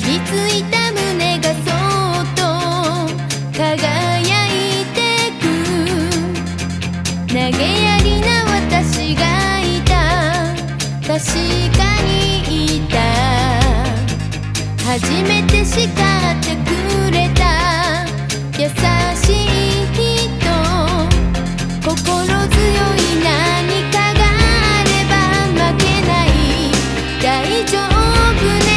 じついた。胸がそっと輝いてく投げやりな私がいた確かにいた。初めて叱ってくれた。優しい人。心強い何かがあれば負けない。大丈夫な